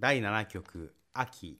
第7局秋。